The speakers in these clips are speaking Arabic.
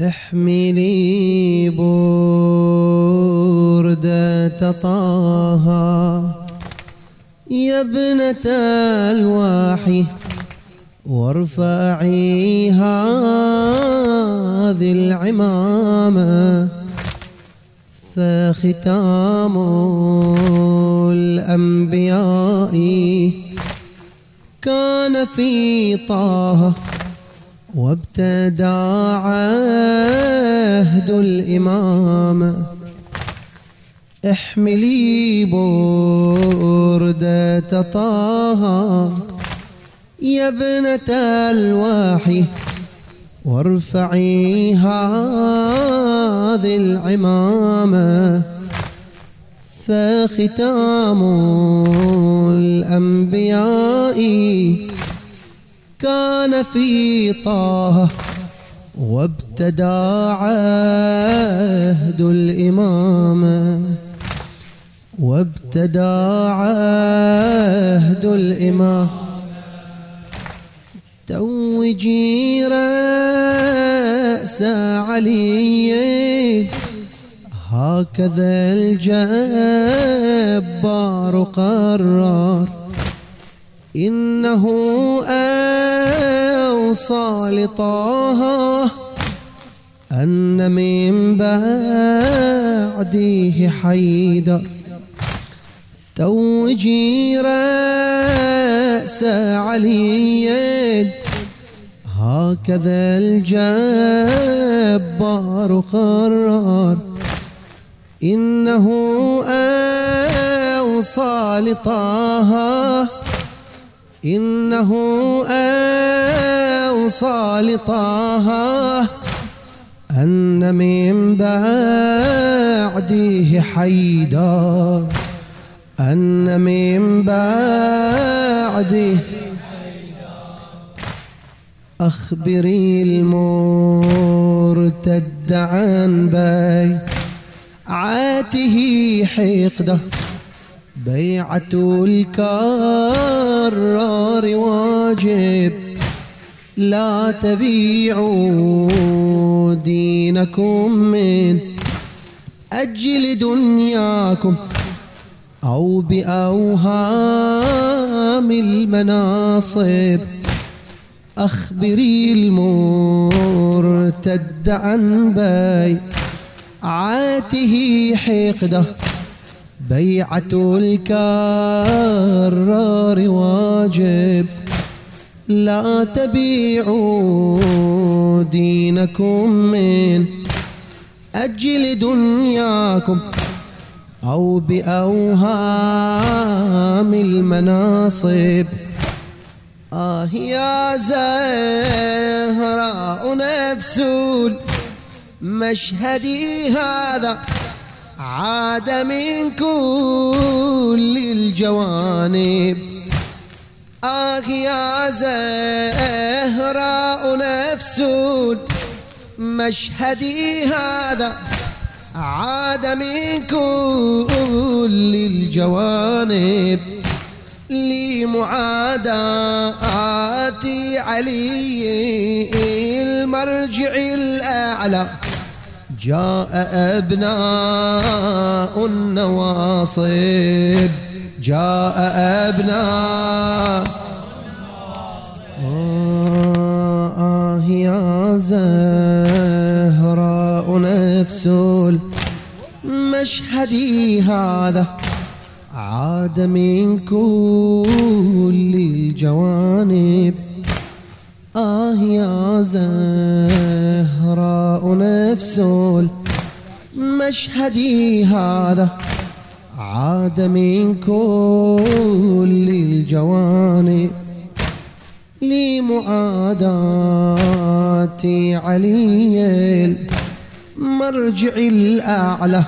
احملي احملي بردة طه يا ابنة الواحي وارفعي هذه العمامة فختام الأنبياء كان في طه وابتدى عهد الإمامة. وابتدى عهد الإمامة توجي رأس علي. هكذا الجبار قرر. إنه أوصى لطه أن من بعده حيدر. توجي رأس علي. هكذا الجبار قرر. إنه أوصى لطه. إنه أوصى لطه. أن من بعده حيدر. أن من بعده أخبري المرتد عن بيعته حقدة. بيعة الكرار واجب. لا تبيعوا دينكم من أجل دنياكم. أو بأوهام المناصب. أخبري المرتد عن بيعته حقده. بيعة الكرار واجب. لا تبيعوا دينكم من أجل دنياكم. أو بأوهام المناصب. آه يا زهراء نفس مشهدي هذا عاد من كل الجوانب. آه يا زهراء نفس مشهدي هذا عاد من كل الجوانب لمعاداة علي المرجع الأعلى. جاء أبناء النواصب. جاء أبناء. آه, آه يا زهراء نفس مشهدي هذا عاد من كل الجوانب. آه يا زهراء نفس مشهدي هذا عاد من كل الجوانب. لمعاداة علي المرجع الأعلى.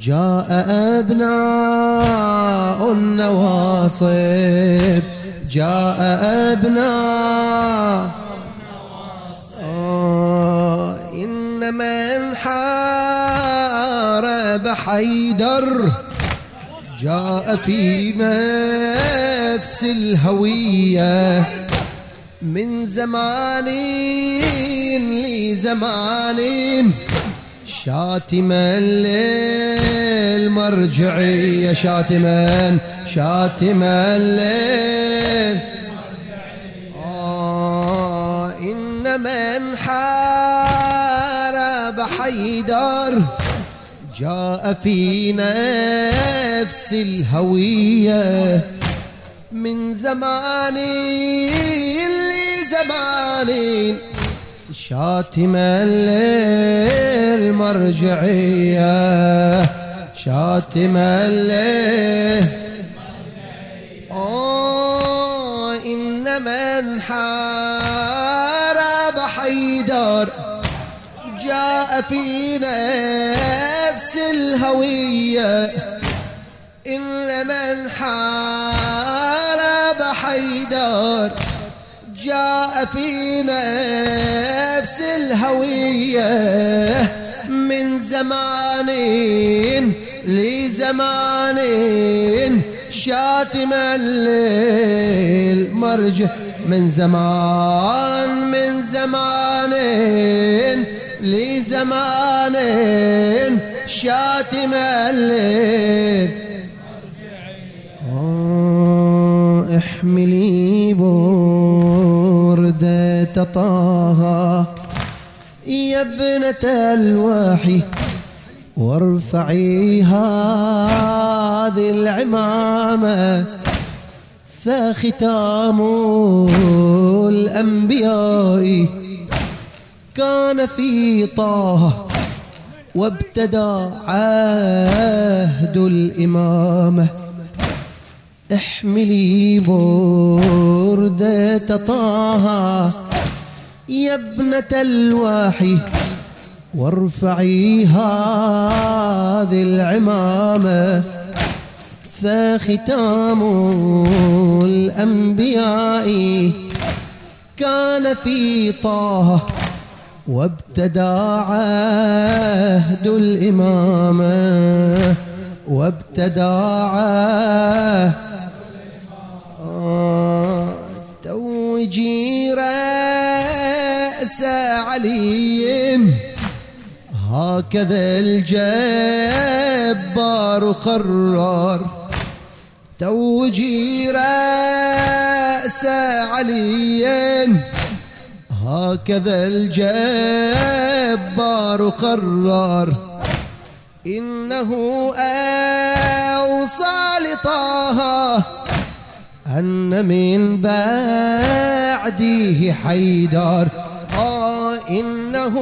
جاء أبناء النواصب. جاء أبناء. آه إن من حارب حيدر جاء في نفس الهوية. من زمان لزمان شاتما للمرجعية شاتما شاتما لل آه إن من حارب حيدر جاء في نفس الهوية. من زمان لزمان شاتما للمرجعية شاتما له آه إن من حارب حيدر جاء في نفس الهوية. إن من حارب حيدر في نفس الهوية من زمان لزمان شاتما للمرجع من زمان من زمان لزمان شاتما لل احملي بردة طه. يا ابنة الوحي وارفعي هذه العمامة. فختام الأنبياء كان في طه وابتدى عهد الإمامة. احملي بردة طه يا ابنة الوحي وارفعي هذه العمامة فختام الأنبياء كان في طه وابتدى عهد الإمامة وابتدى عهد توجي رأس علي هكذا الجبار قرر توجي رأس علي هكذا الجبار قرر إنه أوصى لطه. أن من بعده حيدر. آه إنه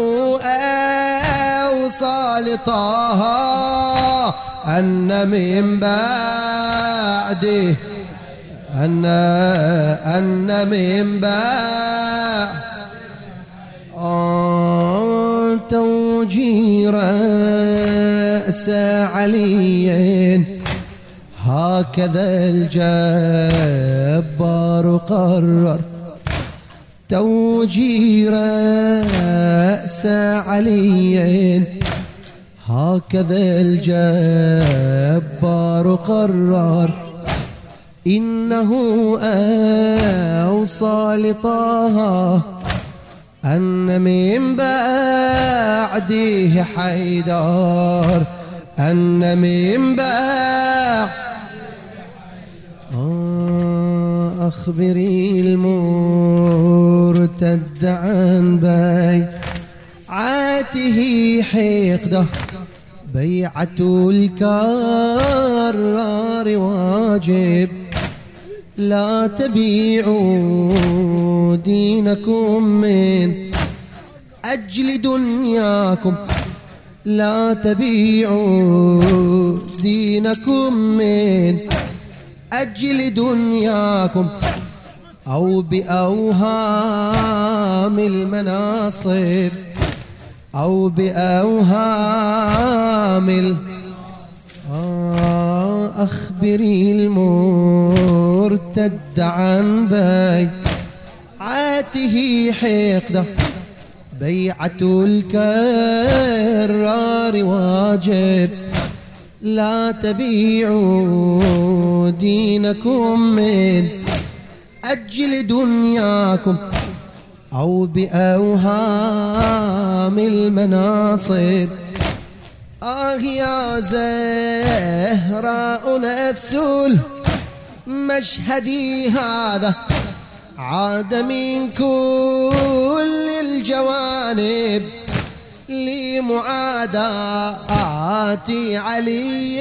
أوصى لطه. أن من بعده أن أن من بعد آه رأس علي. هكذا الجبار قرر توجي رأس علي. هكذا الجبار قرر إنه أوصى لطه أن من بعده حيدر أن من بعد أخبري المرتد عن بيعته حقده بيعة الكرار واجب. لا تبيعوا دينكم من أجل دنياكم. لا تبيعوا دينكم من أجل دنياكم أو بأوهام المناصب أو بأوهام ال... آه أخبري المرتد عن بيعته حقده بيعة الكرار واجب. لا تبيعوا دينكم من أجل دنياكم أو بأوهام المناصب. آه يا زهراء نفس مشهدي هذا عاد من كل الجوانب. لمعاداة علي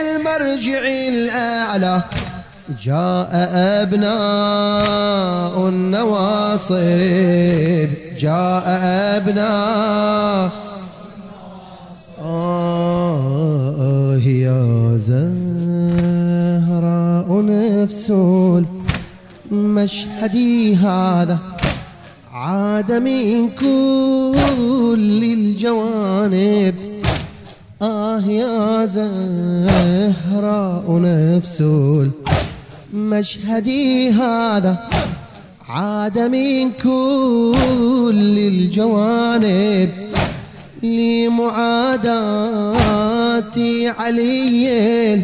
المرجع الأعلى. جاء أبناء النواصب. جاء أبناء. آه يا زهراء نفس مشهدي هذا. عاد من كل الجوانب. آه يا زهراء نفس مشهدي هذا. عاد من كل الجوانب لمعاداة علي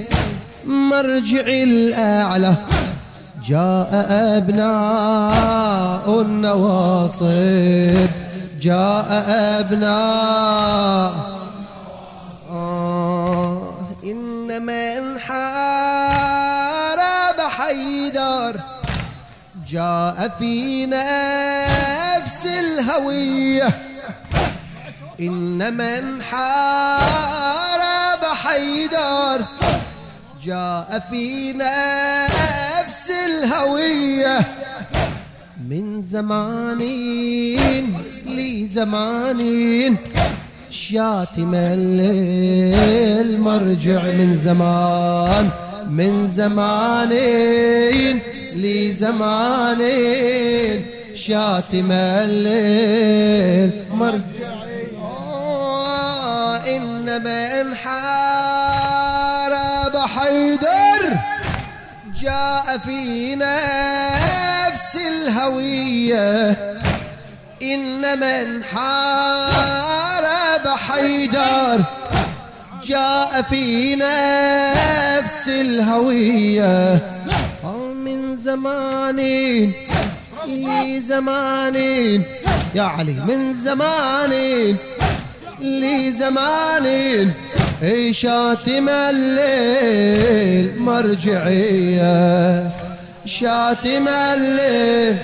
مرجع الأعلى. جاء أبناء النواصب. جاء أبناء. آه إن من حارب حيدر جاء في نفس الهوية. إن من حارب حيدر جاء في نفس الهوية من زمان لزمان شاتم مرجع من زمان من زمان لزمان شاتم مرجع آه إنما انحارب حيدر جاء في نفس الهوية. إن من حارب حيدر جاء في نفس الهوية. من زمان لزمان يا علي من زمان لزمان اي شاتم الليل مرجعية. شاتم الليل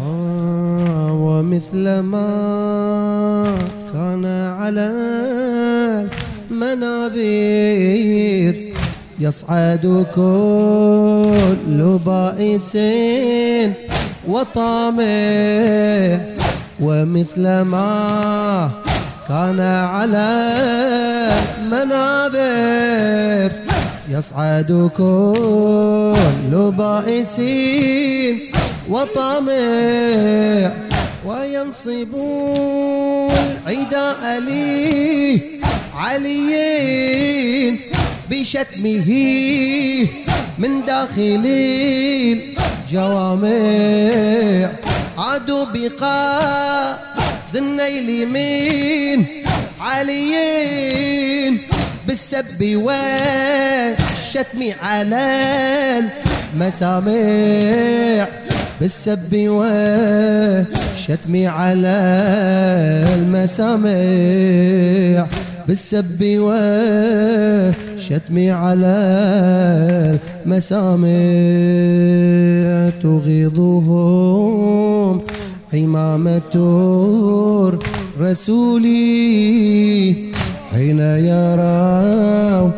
آه ومثل ما كان على المنابر يصعد كل بائس وطامع. ومثل ما كان على منابر يصعد كل بائس وطامع وينصب العداء لي عليين بشتمه من داخل الجوامع. عادوا بقاء النيل من عليين بالسب والشتم على المسامع بالسب والشتم على المسامع بالسب والشتم على المسامع تغيظهم. عمامة رسولي حين يرونها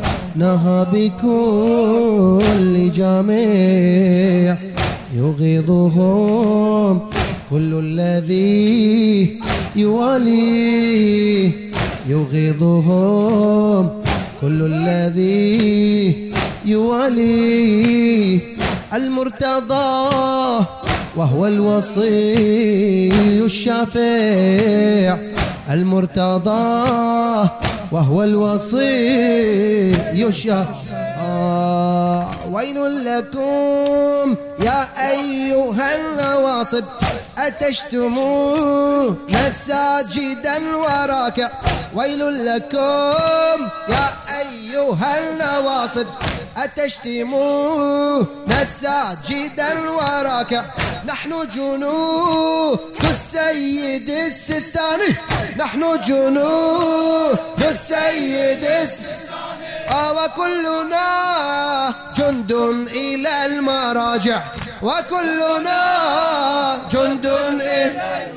بكل جميع يغيظهم كل الذي يواليه يغيظهم كل الذي يواليه المرتضى وهو الوصي الشافع المرتضى وهو الوصي الشافع. ويل لكم يا أيها النواصب أتشتمون مساجدا وراكع. ويل لكم يا أيها النواصب. أتشتمون ساجدا وراكع. نحن جنود السيد السستاني نحن جنود السيد السستاني وكلنا جند إلى المراجع. وكلنا جند المراجع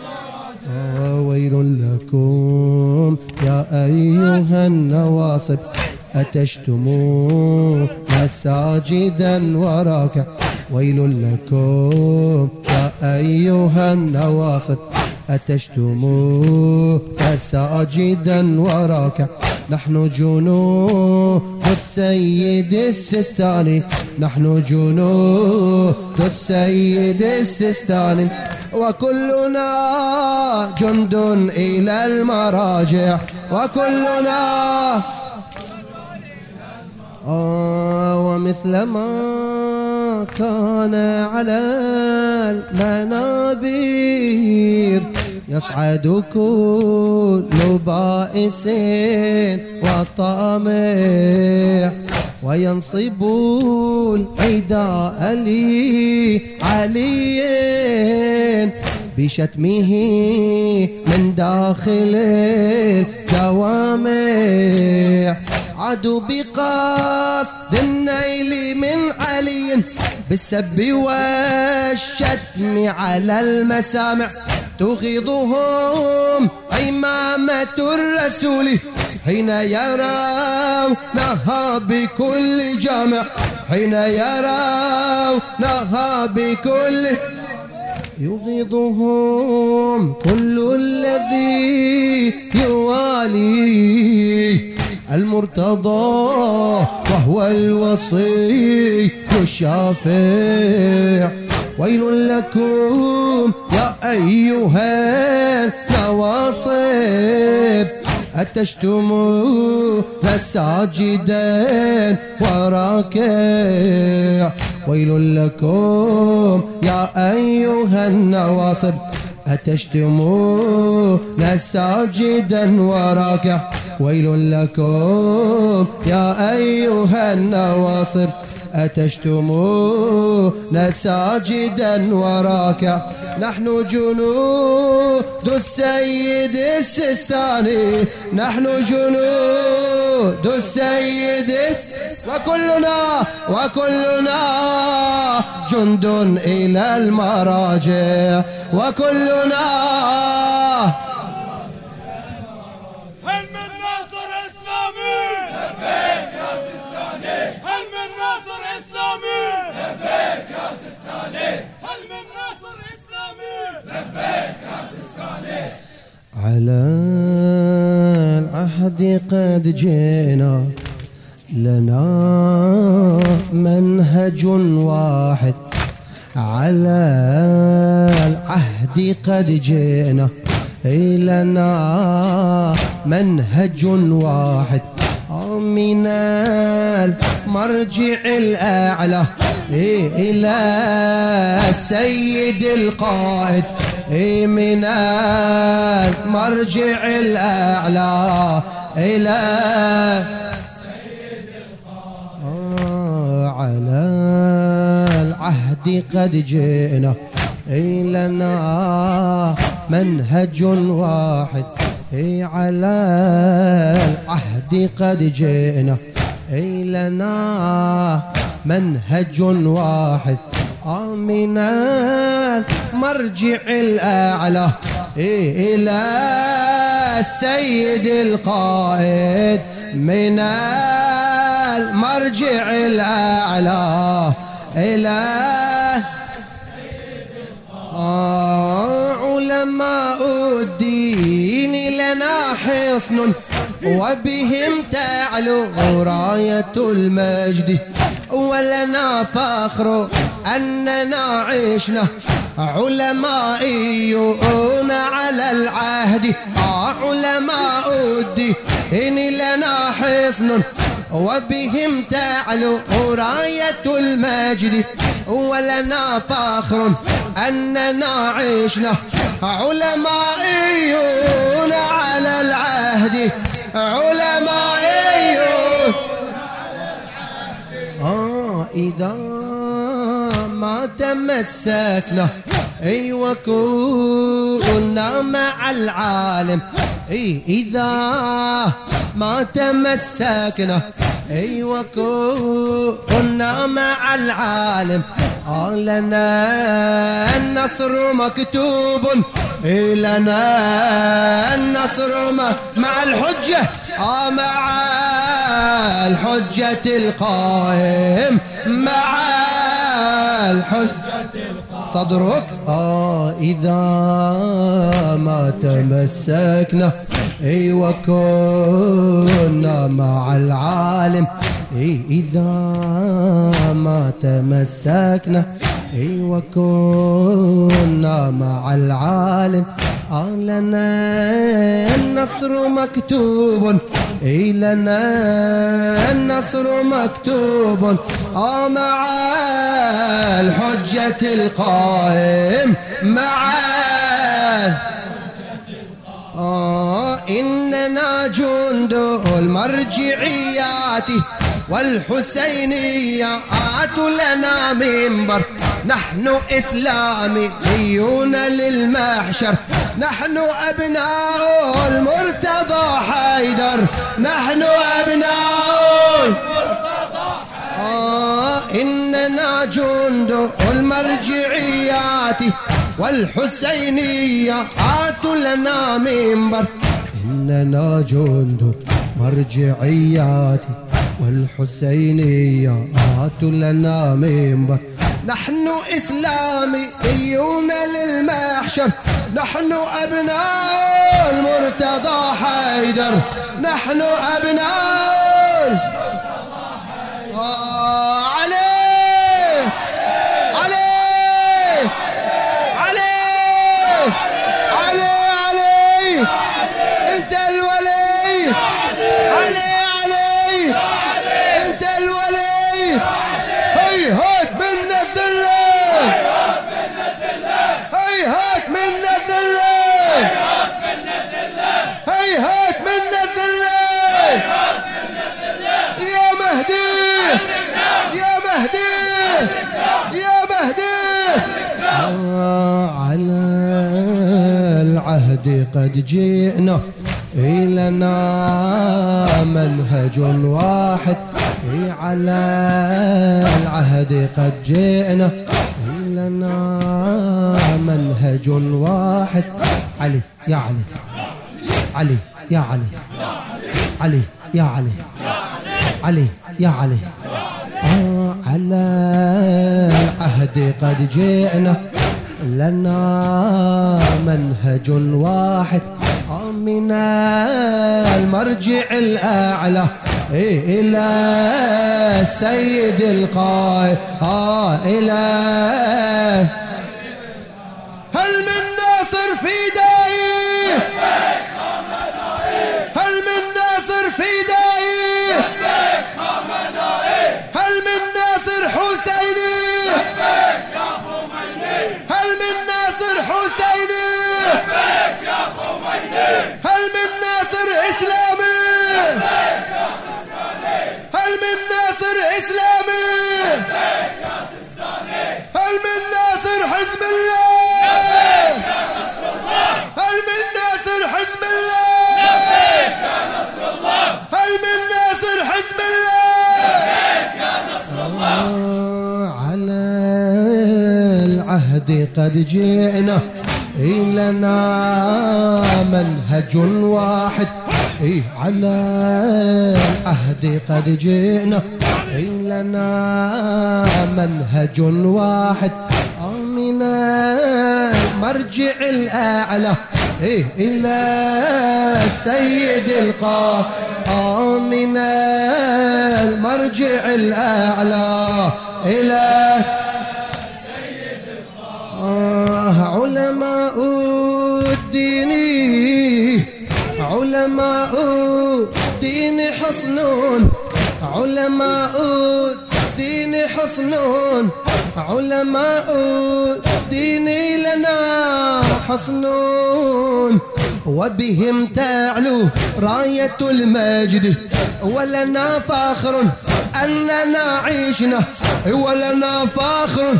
ويل لكم يا أيها النواصب أتشتمون مساجدا وراك ويل لكم يا أيها النواصب أتشتموا مساجدا وراك. نحن جنود السيد السستاني نحن جنود السيد السستاني وكلنا جند إلى المراجع. وكلنا آه ومثل ما كان على المنابر. يصعد كل بائس وطامع وينصب العداء لي علي بشتمه من داخل الجوامع. عدو بقصد النيل من علي بالسب والشتم على المسامع. تغيظهم. عمامة الرسول حين يرونها بكل جامع حين يرونها بكل يغيظهم. كل الذي يوالي المرتضى وهو الوصي الشافع ويل لكم يا أيها النواصب أتشتمون الساجدين وراكع. ويل لكم يا أيها النواصب أتشتمون ساجدا وراكع. ويل لكم يا أيها النواصب أتشتمون ساجدا وراكع نحن جنود السيد السستاني نحن جنود السيد وكلنا وكلنا جند إلى المراجع. وكلنا هل من ناصر إسلامي لبيك يا سستاني هل من ناصر إسلامي لبيك يا سستاني هل من ناصر إسلامي لبيك يا سستاني على العهد قد جئنا لنا منهج واحد. على العهد قد جئنا لنا منهج واحد. من المرجع الأعلى إلى السيد القائد. من المرجع الأعلى إلى على العهد قد جئنا لنا منهج واحد على العهد قد جئنا لنا منهج واحد من المرجع الأعلى إلى السيد القائد من المرجع الأعلى إلى علماء الدين لنا حصن وبهم تعلو راية المجد. ولنا فخر أننا عشنا علمائيون على العهد. علماء الدين لنا حصن وبهم تعلو راية المجد. ولنا فخر أننا عشنا علمائيون على العهد. علمائيون إذا ما تمسكنا أيوة كنا مع العالم. أي إذا ما تمسكنا أيوة كنا مع العالم. آه لنا النصر مكتوب لنا النصر مع الحجة. آه مع الحجة القائم مع الحجة صدرك آه إذا ما تمسكنا. أيوة كنا مع العالم. إذا ما تمسكنا أيوة كنا مع العالم. آه لنا النصر مكتوب. اي لنا النصر مكتوب. آه مع الحجة القائم مع آه إننا جند المرجعيات. والحسينيات لنا منبر. نحن إسلاميون للمحشر. نحن أبناء المرتضى حيدر. نحن أبناء آه إننا جند المرجعيات. والحسينيات لنا منبر. إننا جند مرجعيات. والحسينيات لنا منبر نحن إسلاميون للمحشر. نحن أبناء المرتضى حيدر. نحن أبناء آه. عليه العهد قد جئنا لنا منهج واحد. على العهد قد جئنا لنا منهج واحد. علي يا علي. علي يا علي. علي يا علي. علي يا علي. آه على العهد قد جئنا لنا منهج واحد. من المرجع الأعلى إلى السيد القائد آه إلى هل من ناصر في داعي هل من ناصر في داعي هل من ناصر حسيني هل من ناصر حسيني هل من ناصر اسلامي هل من ناصر اسلامي هل من ناصر حزب الله هل من ناصر حزب الله هل من ناصر حزب الله آه، على العهد قد جئنا إي لنا منهج واحد. إي على العهد قد جئنا. إي لنا منهج واحد. من المرجع الأعلى. إيه إلى السيد القائم من المرجع الأعلى. إلى علماء الدين حصنون علماء الدين حصنون علماء الدين لنا حصنون وبهم تعلو راية المجد ولنا فخر أننا عشنا ولنا فخر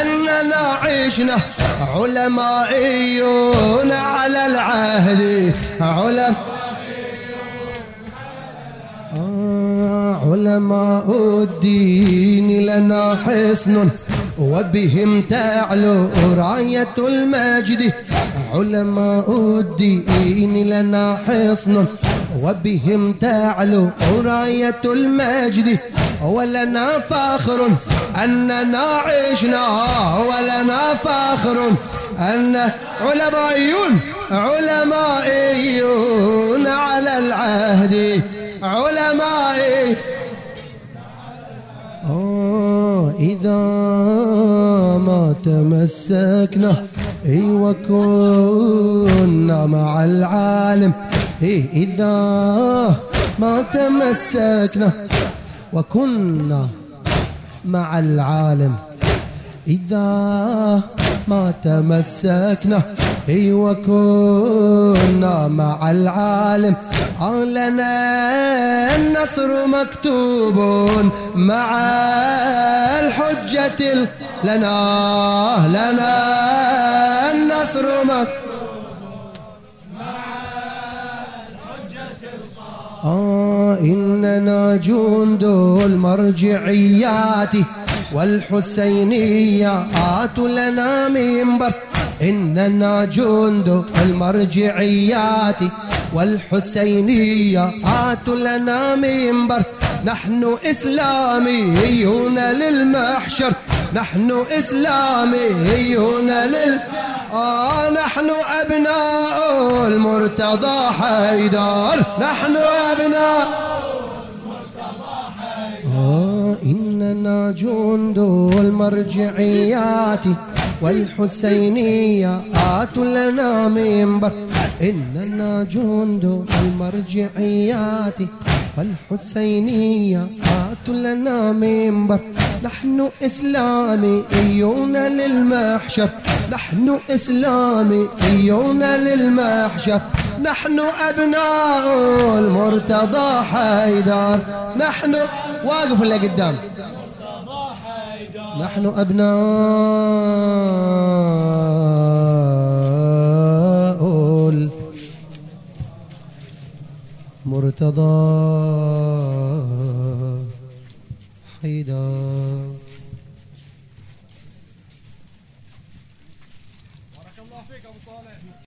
أننا عشنا علمائيون على العهد علم علماء الدين لنا حصن وبهم تعلو راية المجد. علماء الدين لنا حصن وبهم تعلو راية المجد. ولنا فخر أننا عشنا ولنا فخر أن علمائيون علمائيون على العهد. علمائي آه إذا ما تمسكنا اي وكنا مع العالم. اي إذا ما تمسكنا وكنا مع العالم. إذا ما تمسكنا اي وكنا مع العالم. لنا النصر مكتوب مع الحجة لنا لنا النصر مكتوب آه إننا جند المرجعيات. والحسينيات لنا منبر إننا جند المرجعيات. والحسينيات لنا منبر نحن إسلاميون للمحشر. نحن إسلاميون لل آه نحن أبناء المرتضى حيدر. نحن أبناء آه إننا جند المرجعيات والحسينيات لنا منبر. إننا جند المرجعيات والحسينيات لنا منبر. نحن إسلاميون للمحشر. نحن إسلاميون للمحشر. نحن أبناء المرتضى حيدر. نحن واقف اللي قدام؟ نحن أبناء المرتضى حيدر.